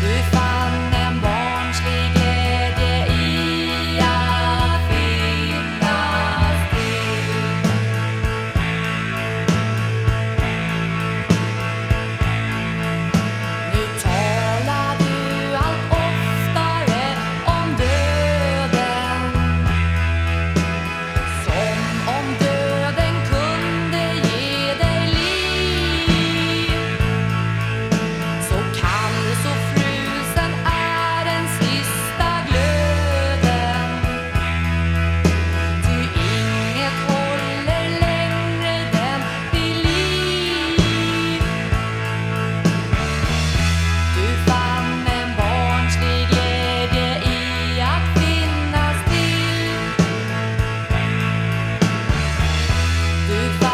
Goodbye. goodbye.